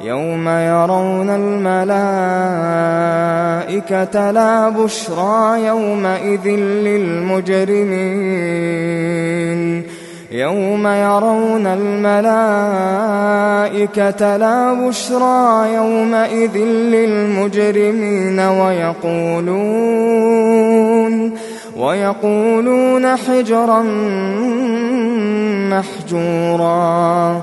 يوم يرون الملائكة لا بشرى يومئذ للمجرمين يوم يرون الملائكة لا بشرى يومئذ للمجرمين ويقولون ويقولون حجرا محجورا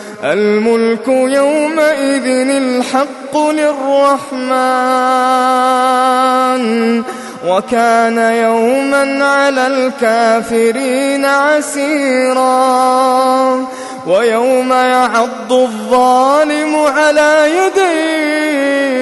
الملك يومئذ الحق للرحمن وكان يوما على الكافرين عسيرا ويوم يعض الظالم على يديه